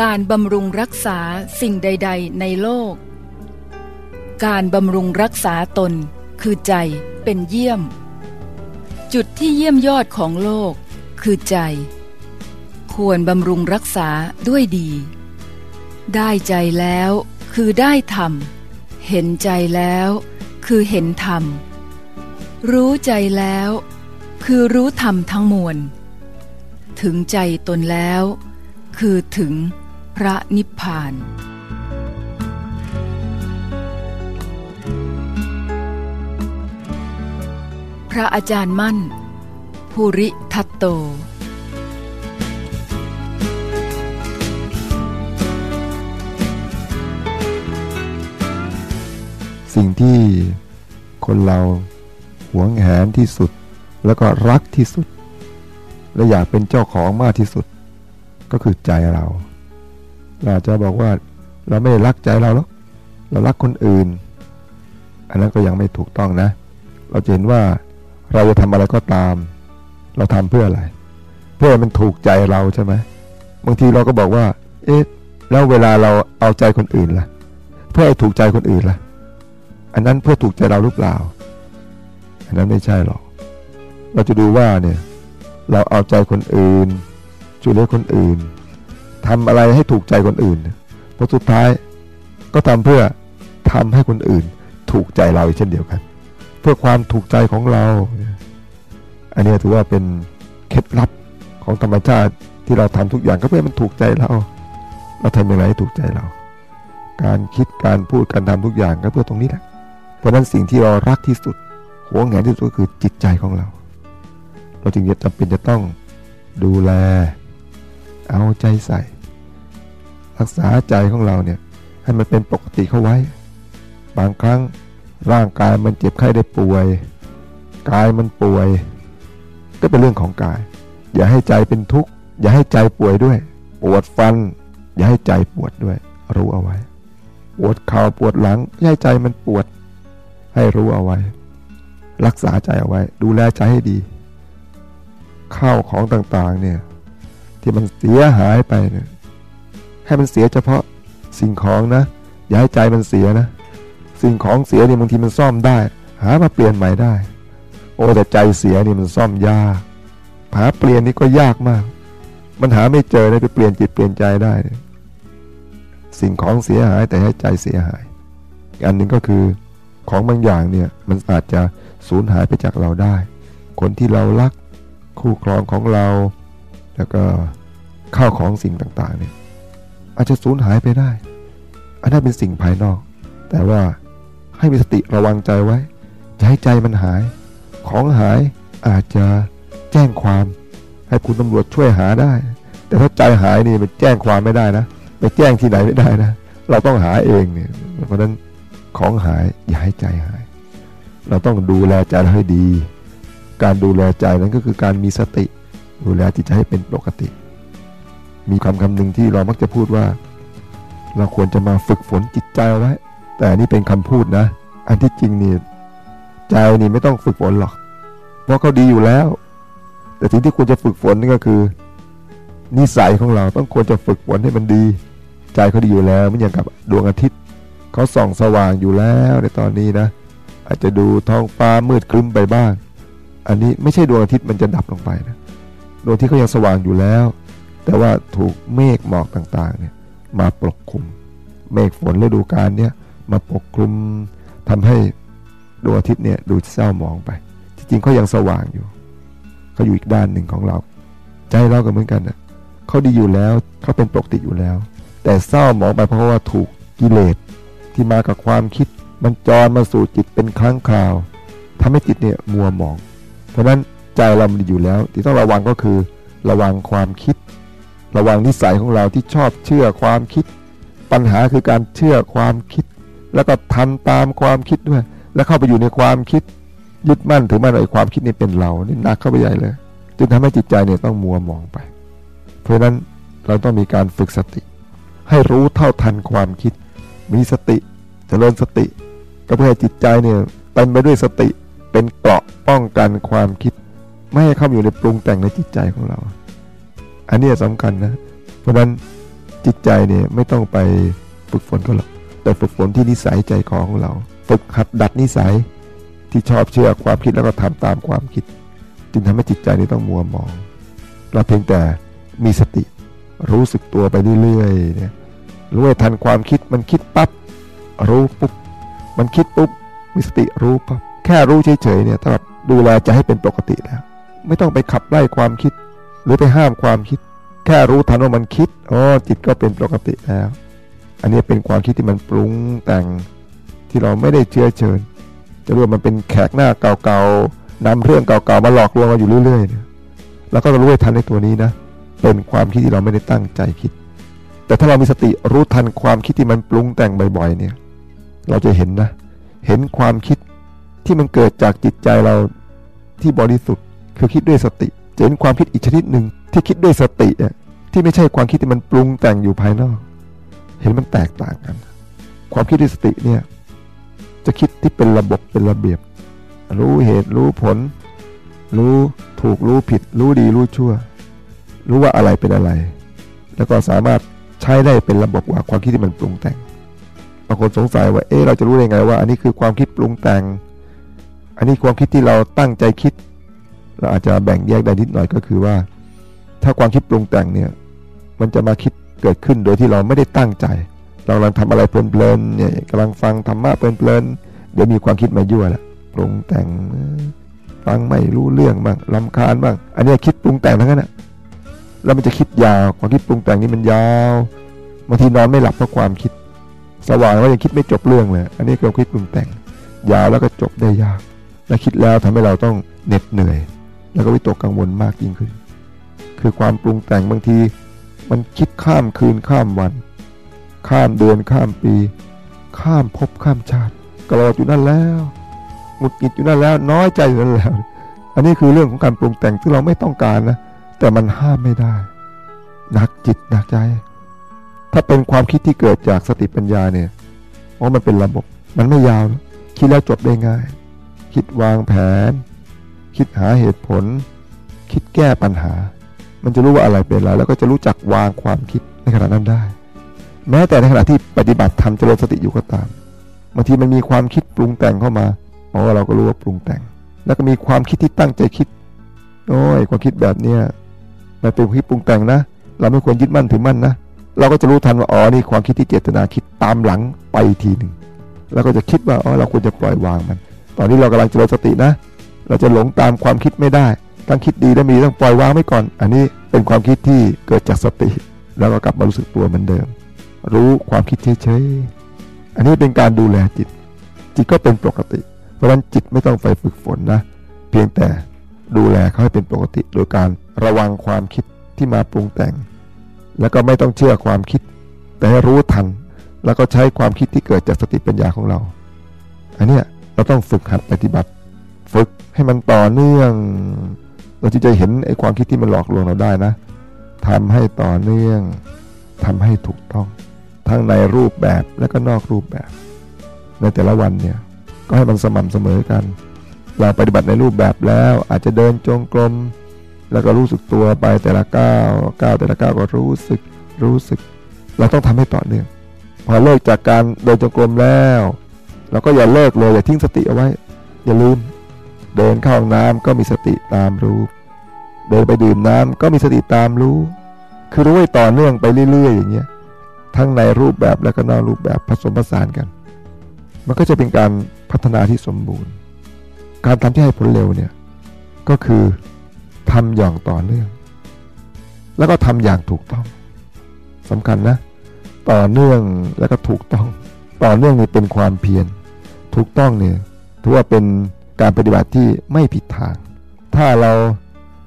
การบำรุงรักษาสิ่งใด ๆ ในโลก การบำรุงรักษาตนคือใจเป็นเยี่ยม จุดที่เยี่ยมยอดของโลกคือใจ ควรบำรุงรักษาด้วยดี ได้ใจแล้วคือได้ธรรม เห็นใจแล้วคือเห็นธรรม รู้ใจแล้ว คือรู้ธรรมทั้งมวล ถึงใจตนแล้ว คือถึง พระนิพพาน พระอาจารย์มั่น ภูริทัตโตสิ่งที่คนเราหวงแหนที่สุด แล้วก็รักที่สุด และอยากเป็นเจ้าของมากที่สุด ก็คือใจเรา เราจะบอกว่าเราไม่ได้รักใจเราหรอกเรารักคนอื่น อันนั้นก็ยังไม่ถูกต้องนะ เราเห็นว่าเราจะทำอะไรก็ตาม เราทำเพื่ออะไร เพื่อมันถูกใจเราใช่ไหมบางทีเราก็บอกว่า เอ๊ะแล้วเวลาเราเอาใจคนอื่นล่ะ เพื่อถูกใจคนอื่นล่ะ อันนั้นเพื่อถูกใจเราหรือเปล่า อันนั้นไม่ใช่หรอก เราจะดูว่าเนี่ย เราเอาใจคนอื่นช่วยเหลือคนอื่น ทำอะไรให้ถูกใจคนอื่นเพราะสุดท้ายก็ทำเพื่อทำให้คนอื่นถูกใจเราเช่นเดียวกัน เพื่อความถูกใจของเรา อันนี้ถือว่าเป็นเคล็ดลับของธรรมชาติที่เราทำทุกอย่างก็เพื่อมันถูกใจเรา เราทำอย่างไรให้ถูกใจเรา การคิดการพูดการทำทุกอย่างก็เพื่อตรงนี้แหละ เพราะนั้นสิ่งที่เรารักที่สุดหวงแหนที่สุดก็คือจิตใจของเรา เราจึงจำเป็นจะต้องดูแล เอาใจใส่ รักษาใจของเราเนี่ยให้มันเป็นปกติเข้าไว้ บางครั้งร่างกายมันเจ็บไข้ได้ป่วย กายมันป่วย ก็เป็นเรื่องของกาย อย่าให้ใจเป็นทุกข์ อย่าให้ใจป่วยด้วย ปวดฟัน อย่าให้ใจปวดด้วย รู้เอาไว้ ปวดเข่าปวดหลังอย่าให้ใจมันปวด ให้รู้เอาไว้ รักษาใจเอาไว้ ดูแลใจให้ดี ข้าวของต่างๆเนี่ย ที่มันเสียหายไปเนี่ยให้มันเสียเฉพาะสิ่งของนะ อย่าให้ใจมันเสียนะ สิ่งของเสียเนี่ยบางทีมันซ่อมได้ หามาเปลี่ยนใหม่ได้ โอ้แต่ใจเสียนี่มันซ่อมยากหาเปลี่ยนนี่ก็ยากมาก มันหาไม่เจอเลยไปเปลี่ยนจิตเปลี่ยนใจได้ สิ่งของเสียหายแต่ให้ใจเสียหายอันหนึ่งก็คือของบางอย่างเนี่ยมันอาจจะสูญหายไปจากเราได้ คนที่เรารัก คู่ครองของเรา แล้วก็ข้าวของสิ่งต่างๆเนี่ยอาจจะสูญหายไปได้ อันนั้นเป็นสิ่งภายนอก แต่ว่าให้มีสติระวังใจไว้อย่าให้ใจมันหาย ของหายอาจจะแจ้งความ ให้คุณตำรวจช่วยหาได้ แต่ถ้าใจหายนี่ไปแจ้งความไม่ได้นะ ไปแจ้งที่ไหนไม่ได้นะ เราต้องหาเองเนี่ย เพราะฉะนั้นของหายอย่าให้ใจหาย เราต้องดูแลใจให้ดี การดูแลใจนั้นก็คือการมีสติ ดูแลจิตใจให้เป็นปกติ มีคำคำหนึ่งที่เรามักจะพูดว่า เราควรจะมาฝึกฝนจิตใจไว้ แต่นี่เป็นคำพูดนะ อันที่จริงนี่ใจนี่ไม่ต้องฝึกฝนหรอก เพราะเขาดีอยู่แล้ว แต่สิ่งที่ควรจะฝึกฝนนี่ก็คือ นิสัยของเราต้องควรจะฝึกฝนให้มันดี ใจเขาดีอยู่แล้วไม่อย่างกับดวงอาทิตย์เขาส่องสว่างอยู่แล้วในตอนนี้นะ อาจจะดูท้องฟ้ามืดครึ้มไปบ้าง อันนี้ไม่ใช่ดวงอาทิตย์มันจะดับลงไปนะ ดวงอาทิตย์เขายังสว่างอยู่แล้ว แต่ว่าถูกเมฆหมอกต่างๆเนี่ยมาปกคลุม เมฆฝนฤดูกาลเนี่ยมาปกคลุมทำให้ดวงอาทิตย์เนี่ยดูเศร้าหมองไป จริงๆเขายังสว่างอยู่เขาอยู่อีกด้านหนึ่งของเรา ใจเราก็เหมือนกันนะเขาดีอยู่แล้วเขาเป็นปกติอยู่แล้ว แต่เศร้าหมองไปเพราะว่าถูกกิเลสที่มากับความคิดมันจรมาสู่จิตเป็นครั้งคราวทำให้จิตเนี่ยมัวหมอง เพราะฉะนั้น ใจเราดีอยู่แล้ว ที่ต้องระวังก็คือ ระวังความคิด ระวังนิสัยของเราที่ชอบเชื่อความคิด ปัญหาคือการเชื่อความคิด แล้วก็ทำตามความคิดด้วย แล้วเข้าไปอยู่ในความคิดยึดมั่นถือมั่นไอ้ความคิดนี่เป็นเรานี่หนักเข้าไปใหญ่เลยจึงทำให้จิตใจเนี่ยต้องมัวมองไป เพราะฉะนั้นเราต้องมีการฝึกสติ ให้รู้เท่าทันความคิด มีสติจเจริญสติ ก็เพื่อให้จิตใจเนี่ยเต็มไปด้วยสติเป็นเกราะป้องกันความคิด ไม่ให้เข้าอยู่ในปรุงแต่งในจิตใจของเรา อันนี้สำคัญนะ เพราะฉะนั้นจิตใจเนี่ยไม่ต้องไปฝึกฝนก็หรอกแต่ฝึกฝนที่นิสัยใจของเราฝึกหัดดัดนิสัยที่ชอบเชื่อความคิดแล้วก็ทำตามความคิด จึงทำให้จิตใจนี่ต้องมัวมอง เราเพียงแต่มีสติรู้สึกตัวไปเรื่อยๆเนี่ยรู้ทันความคิดมันคิดปับ๊บรู้ปุ๊บมันคิดปุ๊บมีสติรู้ปั๊บแค่รู้เฉยๆเนี่ยถ้าแบบดูแลจะให้เป็นปกติแล้ว ไม่ต้องไปขับไล่ความคิด หรือไปห้ามความคิด แค่รู้ทันว่ามันคิดอ๋อจิตก็เป็นปกติแล้ว อันนี้เป็นความคิดที่มันปรุงแต่งที่เราไม่ได้เชื้อเชิญ จะรู้ว่ามันเป็นแขกหน้าเก่าๆนำเรื่องเก่าๆมาหลอกลวงเราอยู่เรื่อยๆเนี่ยแล้วก็รู้ทันในตัวนี้นะเป็นความคิดที่เราไม่ได้ตั้งใจคิด แต่ถ้าเรามีสติรู้ทันความคิดที่มันปรุงแต่งบ่อยๆ เนี่ย เราจะเห็นนะ เห็นความคิดที่มันเกิดจากจิตใจเราที่บริสุทธิ์ คือคิดด้วยสติ จะเห็นความคิดอีกชนิดหนึ่งที่คิดด้วยสติอะที่ไม่ใช่ความคิดที่มันปรุงแต่งอยู่ภายนอก เห็นมันแตกต่างกัน ความคิดด้วยสติเนี่ยจะคิดที่เป็นระบบเป็นระเบียบ รู้เหตุรู้ผล รู้ถูกรู้ผิด รู้ดีรู้ชั่ว รู้ว่าอะไรเป็นอะไร แล้วก็สามารถใช้ได้เป็นระบบกว่าความคิดที่มันปรุงแต่งบางคนสงสัยว่าเอ๊ะเราจะรู้ได้ไงว่า อันนี้คือความคิดปรุงแต่ง อันนี้ความคิดที่เราตั้งใจคิด เราอาจจะแบ่งแยกได้นิดหน่อยก็คือว่า ถ้าความคิดปรุงแต่งเนี่ย มันจะมาคิดเกิดขึ้นโดยที่เราไม่ได้ตั้งใจ เรากำลังทำอะไรเพลินๆเนี่ยกำลังฟังธรรมะเพลินๆเดี๋ยวมีความคิดมายั่วละปรุงแต่งฟังไม่รู้เรื่องบ้างลำคาญบ้างอันนี้คิดปรุงแต่งทั้งนั้นนะแล้วมันจะคิดยาวความคิดปรุงแต่งนี่มันยาวบางทีนอนไม่หลับเพราะความคิด สว่างแล้วยังคิดไม่จบเรื่องเลยอันนี้คือคิดปรุงแต่ง ยาวแล้วก็จบได้ยากและคิดแล้วทำให้เราต้องเหน็ดเหนื่อย แล้วก็วิตกกังวลมากยิ่งขึ้น คือความปรุงแต่งบางทีมันคิดข้ามคืนข้ามวัน ข้ามเดือนข้ามปี ข้ามภพข้ามชาติกรอดอยู่นั่นแล้วหงุดหงิดอยู่นั่นแล้ว น้อยใจอยู่นั่นแล้ว อันนี้คือเรื่องของการปรุงแต่งที่เราไม่ต้องการนะ แต่มันห้ามไม่ได้ หนักจิตหนักใจ ถ้าเป็นความคิดที่เกิดจากสติปัญญาเนี่ยเพราะมันเป็นระบบ มันไม่ยาว คิดแล้วจบได้ง่าย คิดวางแผน คิดหาเหตุผล คิดแก้ปัญหา มันจะรู้ว่าอะไรเป็นอะไรแล้วก็จะรู้จักวางความคิดในขณะนั้นได้ แม้แต่ในขณะที่ปฏิบัติธรรมเจริญสติอยู่ก็ตามบางทีมันมีความคิดปรุงแต่งเข้ามาเพราะว่าเราก็รู้ว่าปรุงแต่ง แล้วก็มีความคิดที่ตั้งใจคิดโอ้ยความคิดแบบเนี้ยมันเป็นความคิดปรุงแต่งนะ เราไม่ควรยึดมั่นถือมั่นนะเราก็จะรู้ทันว่าอ๋อนี่ความคิดที่เจตนาคิดตามหลังไปทีหนึ่งแล้วก็จะคิดว่าอ๋อเราควรจะปล่อยวางมัน ตอนนี้เรากำลังเจริญสตินะ เราจะหลงตามความคิดไม่ได้ตั้งคิดดีแล้วมีต้องปล่อยวางไว้ก่อน อันนี้เป็นความคิดที่เกิดจากสติ แล้วก็กลับมารู้สึกตัวเหมือนเดิม รู้ความคิดเฉยๆอันนี้เป็นการดูแลจิต จิตก็เป็นปกติ เพราะฉะนั้นจิตไม่ต้องไปฝึกฝนนะ เพียงแต่ดูแลเขาให้เป็นปกติ โดยการระวังความคิดที่มาปรุงแต่ง แล้วก็ไม่ต้องเชื่อความคิด แต่ให้รู้ทัน แล้วก็ใช้ความคิดที่เกิดจากสติปัญญาของเรา อันเนี้ยเราต้องฝึกหัดปฏิบัติ ฝึกให้มันต่อเนื่อง เราจะจะเห็นไอ้ความคิดที่มันหลอกลวงเราได้นะทำให้ต่อเนื่องทำให้ถูกต้อง ทั้งในรูปแบบและก็นอกรูปแบบ ในแต่ละวันเนี่ยก็ให้มันสม่ำเสมอกัน เราปฏิบัติในรูปแบบแล้วอาจจะเดินจงกรมแล้วก็รู้สึกตัวไปแต่ละก้าวก้าวแต่ละก้าวก็รู้สึกรู้สึก เราต้องทำให้ต่อเนื่องพอเลิกจากการเดินจงกรมแล้ว เราก็อย่าเลิกเลยอย่าทิ้งสติเอาไว้ อย่าลืม เดินเข้าห้องน้ำก็มีสติตามรู้ เดินไปดื่มน้ำก็มีสติตามรู้ คือรู้ไว้ต่อเนื่องไปเรื่อย ๆ อย่างเงี้ย ทั้งในรูปแบบและก็นอกรูปแบบผสมผสานกัน มันก็จะเป็นการพัฒนาที่สมบูรณ์ การทำที่ให้ผลเร็วเนี่ยก็คือทำอย่างต่อเนื่อง แล้วก็ทำอย่างถูกต้องสำคัญนะ ต่อเนื่องแล้วก็ถูกต้อง ต่อเนื่องนี่เป็นความเพียรถูกต้องเนี่ยถือว่าเป็น การปฏิบัติที่ไม่ผิดทาง ถ้าเรา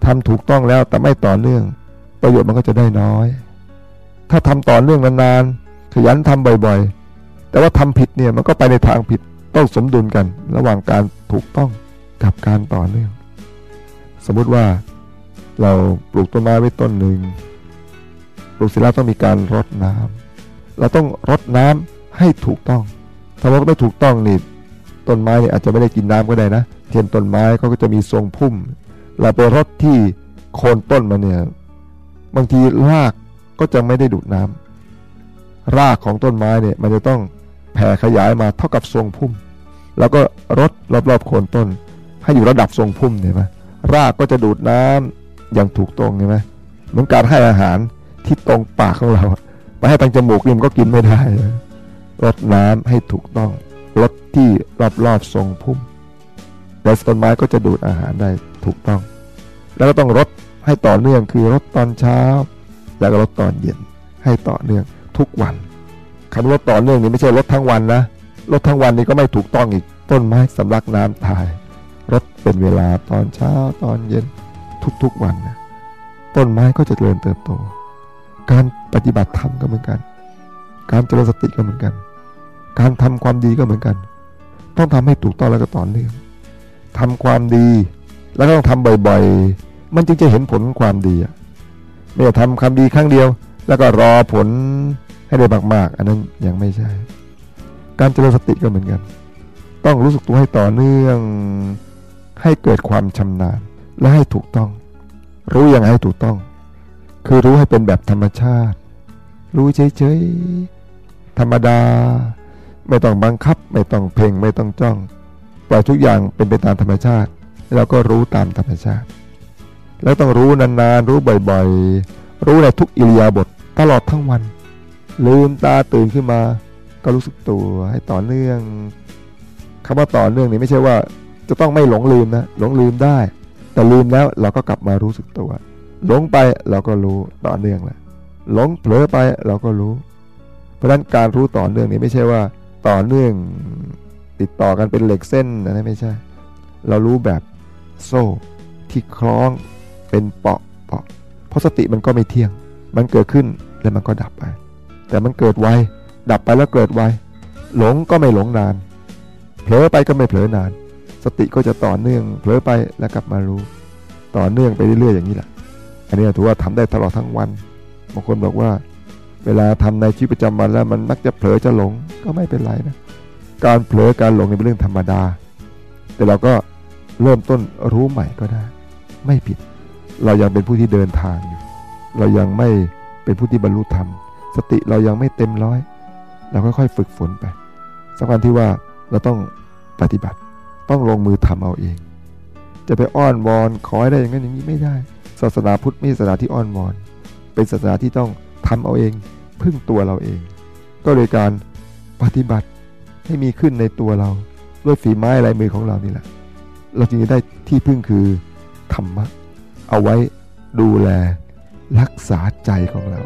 ทำถูกต้องแล้วแต่ไม่ต่อเนื่อง ประโยชน์มันก็จะได้น้อย ถ้าทำต่อเนื่องนานๆขยันทำบ่อยๆ แต่ว่าทำผิดเนี่ยมันก็ไปในทางผิดต้องสมดุลกัน ระหว่างการถูกต้องกับการต่อเนื่อง สมมุติว่าเราปลูกต้นไม้ไว้ต้นหนึ่งปลูกเสร็จแล้วต้องมีการรดน้ำเราต้องรดน้ำให้ถูกต้อง ถ้าเราไม่ถูกต้องนี่ ต้นไม้เนี่ยอาจจะไม่ได้กินน้ำก็ได้นะเช่นต้นไม้เขาก็จะมีทรงพุ่ม เราไปรดที่โคนต้นมาเนี่ยบางทีรากก็จะไม่ได้ดูดน้รากของต้นไม้เนี่ยมันจะต้องแผ่ขยายมาเท่ากับทรงพุ่ม แล้วก็รดรอบๆโคนต้น ให้อยู่ระดับทรงพุ่มเห็นไหมรากก็จะดูดน้ำอย่างถูกตรงเห็นไหมเหมือนการให้อาหารที่ตรงปากของเรา ไปให้ทางจมูกนี่มันก็กินไม่ได้รดน้ำให้ถูกต้อง รดที่รอบๆทรงพุ่มแล้วต้นไม้ก็จะดูดอาหารได้ถูกต้อง แล้วก็ต้องรดให้ต่อเนื่องคือรดตอนเช้า แล้วก็รดตอนเย็นให้ต่อเนื่องทุกวันคำรดต่อเนื่องนี่ไม่ใช่รดทั้งวันนะรดทั้งวันนี่ก็ไม่ถูกต้องอีกต้นไม้สำลักน้ำตายรดเป็นเวลาตอนเช้าตอนเย็นทุกๆวันนะต้นไม้ก็จะเจริญเติบโต การปฏิบัติธรรมก็เหมือนกัน การเจริญสติก็เหมือนกัน การทำความดีก็เหมือนกัน ต้องทำให้ถูกต้องแล้วก็ต่อเนื่องทำความดี แล้วก็ต้องทำบ่อยๆ มันจึงจะเห็นผลความดีอะไม่ใช่ทำความดีครั้งเดียว แล้วก็รอผลให้ได้มากๆ อันนั้นยังไม่ใช่ การเจริญสติก็เหมือนกัน ต้องรู้สึกตัวให้ต่อเนื่อง ให้เกิดความชำนาญและให้ถูกต้อง รู้อย่างให้ถูกต้อง คือรู้ให้เป็นแบบธรรมชาติ รู้เฉยๆธรรมดา ไม่ต้องบังคับ ไม่ต้องเพ่งไม่ต้องจ้องปล่อยทุกอย่างเป็นไปตามธรรมชาติแล้วก็รู้ตามธรรมชาติ แล้วต้องรู้นานๆ รู้บ่อยๆ รู้ในทุกอิริยาบถตลอดทั้งวัน ลืมตาตื่นขึ้นมา ก็รู้สึกตัวให้ต่อเนื่องคำว่าต่อเนื่องนี่ไม่ใช่ว่า จะต้องไม่หลงลืมนะหลงลืมได้ แต่ลืมแล้วเราก็กลับมารู้สึกตัว หลงไปเราก็รู้ต่อเนื่องแหละหลงเผลอไปเราก็รู้ เพราะฉะนั้นการรู้ต่อเนื่องนี้ไม่ใช่ว่า ต่อเนื่องติดต่อกันเป็นเหล็กเส้นนะไม่ใช่ เรารู้แบบโซ่ที่คล้องเป็นเปาะเปาะเพราะสติมันก็ไม่เที่ยง มันเกิดขึ้นแล้วมันก็ดับไป แต่มันเกิดไวดับไปแล้วเกิดไวหลงก็ไม่หลงนานเผลอไปก็ไม่เผลอนาน สติก็จะต่อเนื่องเผลอไปแล้วกลับมารู้ ต่อเนื่องไปเรื่อยๆอย่างนี้แหละอันนี้ถือว่าทำได้ตลอดทั้งวันบางคนบอกว่า เวลาทำในชีวิตประจำวันแล้วมันมักจะเผลอจะหลงก็ไม่เป็นไรนะการเผลอการหลงเป็นเรื่องธรรมดา แต่เราก็เริ่มต้นรู้ใหม่ก็ได้ ไม่ผิด เรายังเป็นผู้ที่เดินทางอยู่ เรายังไม่เป็นผู้ที่บรรลุธรรม สติเรายังไม่เต็มร้อย เราค่อยๆฝึกฝนไปสำคัญที่ว่าเราต้องปฏิบัติ ต้องลงมือทำเอาเอง จะไปอ้อนวอนขอให้ได้อย่างนั้นอย่างนี้ไม่ได้ ศาสนาพุทธไม่ศาสนาที่อ้อนวอน เป็นศาสนาที่ต้อง ทำเอาเองพึ่งตัวเราเอง ก็โดยการปฏิบัติให้มีขึ้นในตัวเราด้วยฝีไม้ลายมือของเรานี่แหละ เราจึงจะได้ที่พึ่งคือธรรมะ เอาไว้ดูแลรักษาใจของเรา